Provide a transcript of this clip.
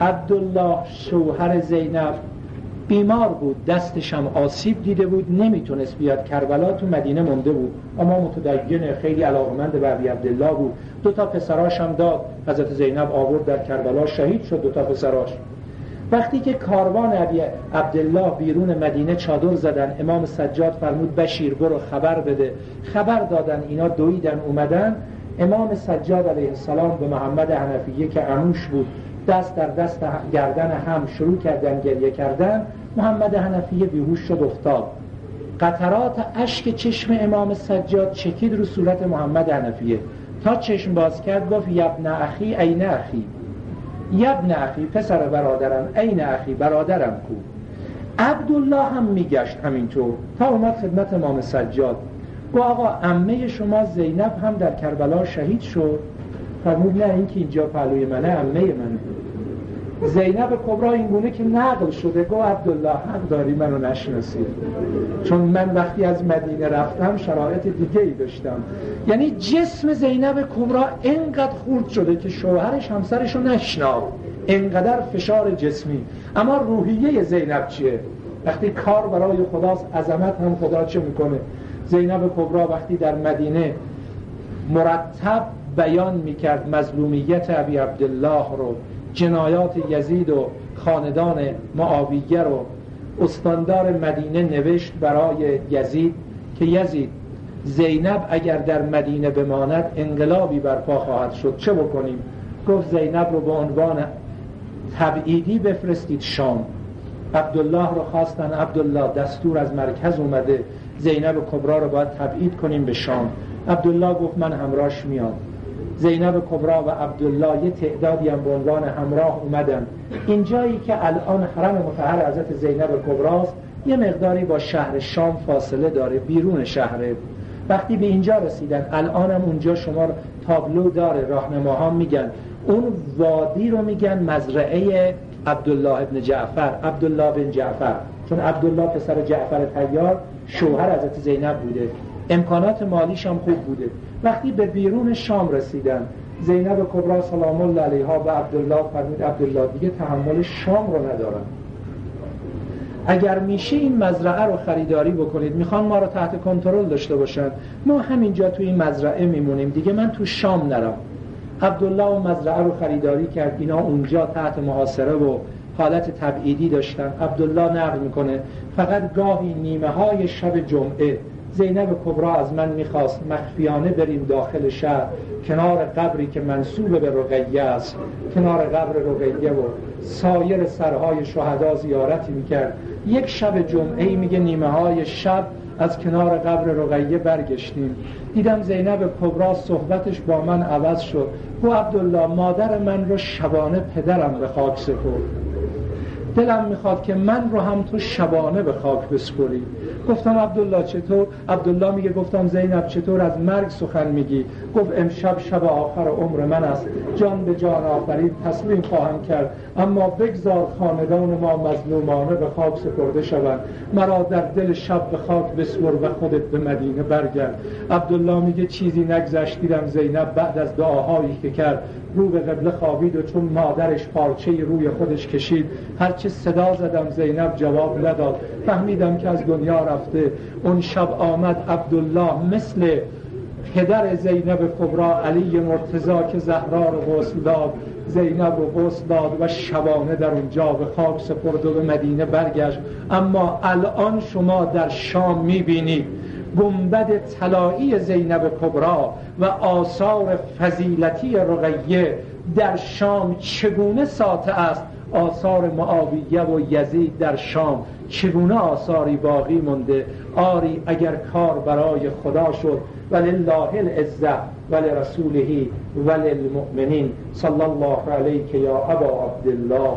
عبدالله شوهر زینب بیمار بود. دستش هم آسیب دیده بود. نمی‌تونست بیاد کربلا. تو مدینه مونده بود. اما متدین خیلی علاقمند به ابی عبدالله بود. دو تا پسراش هم داد. حضرت زینب آورد در کربلا. شهید شد دو تا پسراش. وقتی که کاروان ابی عبدالله بیرون مدینه چادر زدن امام سجاد فرمود بشیر برو خبر بده. خبر دادن اینا دویدن اومدن. امام سجاد علیه السلام به محمد حنفیه که عموش بود دست در دست گردن هم شروع کردن گریه کردن. محمد حنفیه بیهوش شد افتاد. قطرات اشک چشم امام سجاد چکید رو صورت محمد حنفیه تا چشم باز کرد گفت یبن اخی این اخی. یبن اخی پسر برادرم این اخی برادرم کو. عبدالله هم میگشت همینطور. تا اومد خدمت امام سجاد. گو آقا امه شما زینب هم در کربلا شهید شد. فرمود نه این که اینجا پهلوی منه امه من زینب کبرا این گونه که نقل شده گو عبدالله حق داری منو نشناسی. چون من وقتی از مدینه رفتم شرایط دیگه ای داشتم. یعنی جسم زینب کبرا انقدر خورد شده که شوهرش همسرش رو نشناخت انقدر فشار جسمی. اما روحیه زینب چیه؟ وقتی کار برای خداست عظمت هم خدا چه می‌کنه؟ زینب کبرا وقتی در مدینه مرتب بیان می‌کرد مظلومیت ابی عبدالله رو جنایات یزید و خاندان معاویه رو. استاندار مدینه نوشت برای یزید که یزید زینب اگر در مدینه بماند انقلابی برپا خواهد شد چه بکنیم؟ گفت زینب رو به عنوان تبعیدی بفرستید شام. عبدالله رو خواستن. عبدالله دستور از مرکز اومده. زینب کبرا رو باید تبعید کنیم به شام. عبدالله گفت من همراهش میاد زینب کبرا و عبدالله یه تعدادی هم به عنوان همراه اومدن. اینجایی که الان حرم متحر حضرت زینب کبراست یه مقداری با شهر شام فاصله داره بیرون شهره وقتی به اینجا رسیدن الان هم اونجا شما تابلو داره راهنماها میگن. اون وادی رو میگن مزرعه عبدالله ابن جعفر عبدالله بن جعفر. چون عبدالله پسر جعفر تیار شوهر حضرت زینب بوده. امکانات مالیش هم خوب بوده. وقتی به بیرون شام رسیدن زینب کبرا سلام الله علیها و عبدالله فرمود عبدالله دیگه تحمل شام رو ندارم. اگر میشه این مزرعه رو خریداری بکنید می‌خوان ما رو تحت کنترل داشته باشن. ما همینجا تو این مزرعه میمونیم. دیگه من تو شام نرم. عبدالله و مزرعه رو خریداری کرد. اینا اونجا تحت محاصره و حالت تبعیدی داشتن. عبدالله نقل می‌کنه. فقط گاهی نیمه های شب جمعه زینب کبرا از من می‌خواست مخفیانه بریم داخل شهر کنار قبری که منصوب به رقیه است. کنار قبر رقیه و سایر سرهای شهدا زیارتی می‌کرد. یک شب جمعه میگه نیمه های شب از کنار قبر رقیه برگشتیم. دیدم زینب کبرا صحبتش با من عوض شد. گو عبدالله مادر من رو شبانه پدرم به خاک سپرد. دلم می‌خواد که من رو هم تو شبانه به خاک بسپری گفتم عبدالله چطور؟ عبدالله میگه گفتم زینب چطور از مرگ سخن میگی؟ گفت امشب شب آخر عمر من است. جان به جان آفرین تسلیم خواهم کرد. اما بگذار خاندان ما مظلومانه به خاک سپرده شوند. مرا در دل شب به خاک بسپر و خودت به مدینه برگرد. عبدالله میگه چیزی نگذشت دیدم زینب بعد از دعاهایی که کرد. رو به قبله خوابید و چون مادرش پارچه روی خودش کشید هرچه صدا زدم زینب جواب نداد. فهمیدم که از دنیا رفته. اون شب آمد عبدالله مثل پدر زینب کبرا علی مرتزا که زهرا رو غسل داد. زینب رو غسل داد و شبانه در اونجا به خاک سپرد و به مدینه برگشت. اما الان شما در شام می‌بینید گنبد طلایی زینب کبرا و آثار فضیلتی رقیه در شام چگونه ساته است؟ آثار معاویه و یزید در شام. چگونه آثاری باقی مونده آری اگر کار برای خدا شد ولله العزه ولرسوله وللمؤمنین. صلی الله علیک یا ابا عبدالله.